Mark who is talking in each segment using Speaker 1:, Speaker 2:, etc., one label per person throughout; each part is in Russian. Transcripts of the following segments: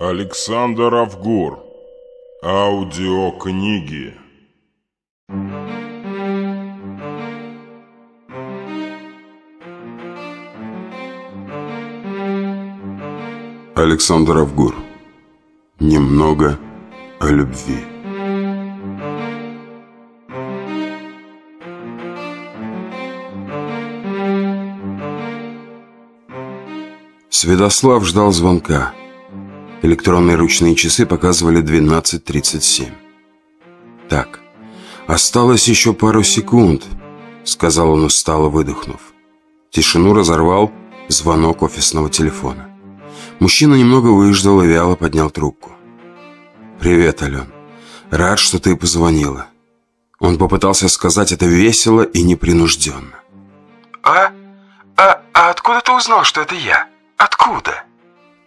Speaker 1: Александр Авгур. Аудиокниги.
Speaker 2: Александр Авгур. Немного о любви. Святослав ждал звонка. Электронные ручные часы показывали 12.37. «Так, осталось еще пару секунд», — сказал он устало, выдохнув. Тишину разорвал звонок офисного телефона. Мужчина немного выждал и вяло поднял трубку. «Привет, Ален. Рад, что ты позвонила». Он попытался сказать это весело и непринужденно.
Speaker 3: «А? А, а откуда ты узнал, что это я? Откуда?»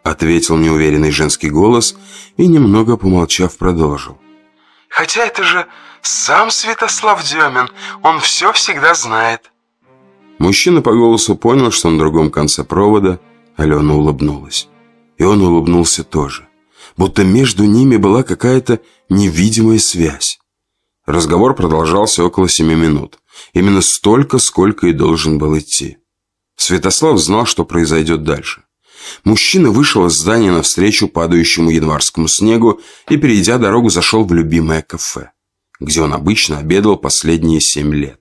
Speaker 2: Ответил неуверенный женский голос и, немного помолчав, продолжил.
Speaker 3: «Хотя это же сам Святослав Демин, он все всегда знает».
Speaker 2: Мужчина по голосу понял, что на другом конце провода Алена улыбнулась. И он улыбнулся тоже, будто между ними была какая-то невидимая связь. Разговор продолжался около семи минут. Именно столько, сколько и должен был идти. Святослав знал, что произойдет дальше. Мужчина вышел из здания навстречу падающему январскому снегу и, перейдя дорогу, зашел в любимое кафе, где он обычно обедал последние семь лет.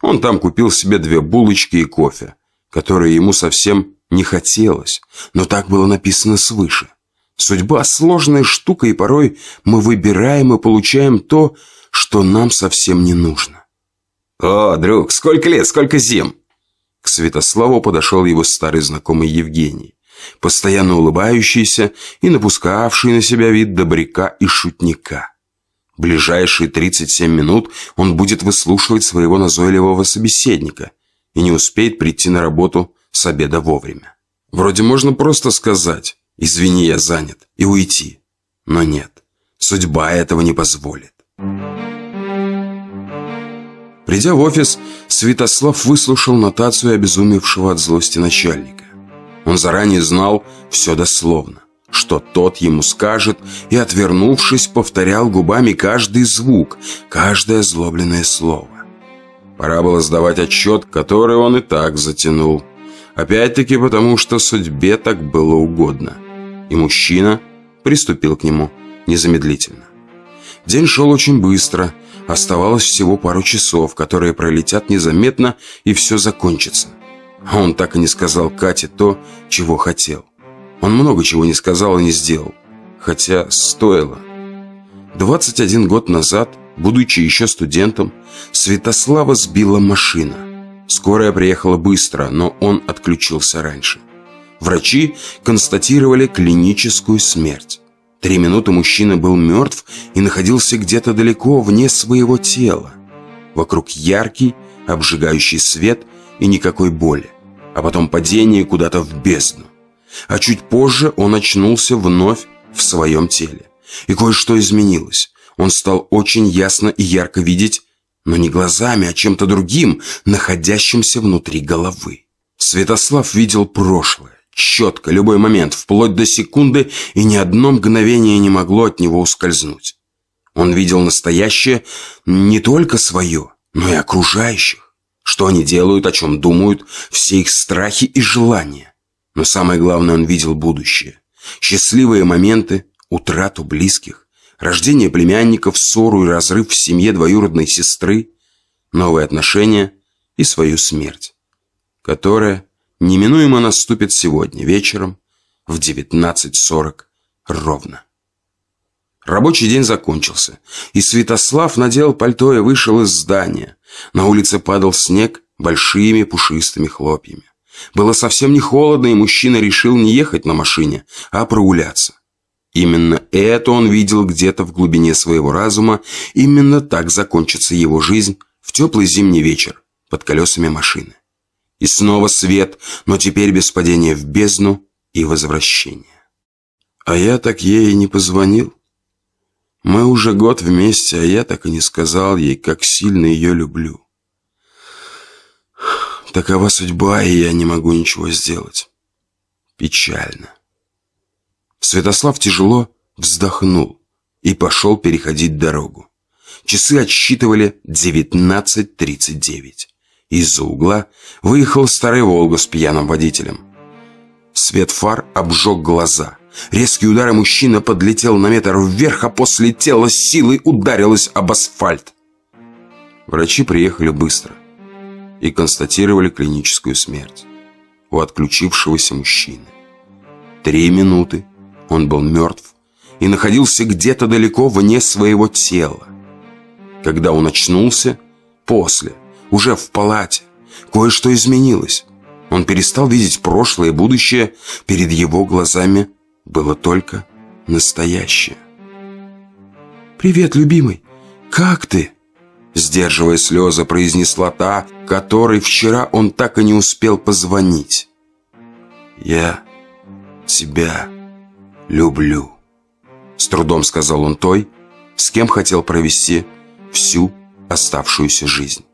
Speaker 2: Он там купил себе две булочки и кофе, которые ему совсем не хотелось, но так было написано свыше. Судьба – сложная штука, и порой мы выбираем и получаем то, что нам совсем не нужно.
Speaker 4: «О, друг, сколько лет, сколько зим!»
Speaker 2: К Святославу подошел его старый знакомый Евгений постоянно улыбающийся и напускавший на себя вид добряка и шутника. Ближайшие 37 минут он будет выслушивать своего назойливого собеседника и не успеет прийти на работу с обеда вовремя. Вроде можно просто сказать «Извини, я занят» и уйти. Но нет, судьба этого не позволит. Придя в офис, Святослав выслушал нотацию обезумевшего от злости начальника. Он заранее знал все дословно, что тот ему скажет, и, отвернувшись, повторял губами каждый звук, каждое озлобленное слово. Пора было сдавать отчет, который он и так затянул. Опять-таки потому, что судьбе так было угодно. И мужчина приступил к нему незамедлительно. День шел очень быстро. Оставалось всего пару часов, которые пролетят незаметно, и все закончится. Он так и не сказал Кате то, чего хотел. Он много чего не сказал и не сделал. Хотя стоило. 21 год назад, будучи еще студентом, Святослава сбила машина. Скорая приехала быстро, но он отключился раньше. Врачи констатировали клиническую смерть. Три минуты мужчина был мертв и находился где-то далеко вне своего тела. Вокруг яркий, обжигающий свет и никакой боли, а потом падение куда-то в бездну. А чуть позже он очнулся вновь в своем теле. И кое-что изменилось. Он стал очень ясно и ярко видеть, но не глазами, а чем-то другим, находящимся внутри головы. Святослав видел прошлое, четко, любой момент, вплоть до секунды, и ни одно мгновение не могло от него ускользнуть. Он видел настоящее не только свое, но и окружающих. Что они делают, о чем думают, все их страхи и желания. Но самое главное, он видел будущее. Счастливые моменты, утрату близких, рождение племянников, ссору и разрыв в семье двоюродной сестры, новые отношения и свою смерть, которая неминуемо наступит сегодня вечером в 19.40 ровно. Рабочий день закончился, и Святослав надел пальто и вышел из здания. На улице падал снег большими пушистыми хлопьями. Было совсем не холодно, и мужчина решил не ехать на машине, а прогуляться. Именно это он видел где-то в глубине своего разума, именно так закончится его жизнь в теплый зимний вечер под колесами машины. И снова свет, но теперь без падения в бездну и возвращения. А я так ей и не позвонил. Мы уже год вместе, а я так и не сказал ей, как сильно ее люблю. Такова судьба, и я не могу ничего сделать. Печально. Святослав тяжело вздохнул и пошел переходить дорогу. Часы отсчитывали 19.39. Из-за угла выехал старый «Волга» с пьяным водителем. Свет фар обжег глаза. Резкий удар, и мужчина подлетел на метр вверх, а после тела силой ударилось об асфальт. Врачи приехали быстро и констатировали клиническую смерть у отключившегося мужчины. Три минуты он был мертв и находился где-то далеко вне своего тела. Когда он очнулся, после, уже в палате, кое-что изменилось. Он перестал видеть прошлое и будущее, перед его глазами было только настоящее. «Привет, любимый! Как ты?» Сдерживая слезы, произнесла та, которой вчера он так и не успел позвонить. «Я тебя люблю», — с трудом сказал он той, с кем хотел провести всю оставшуюся жизнь.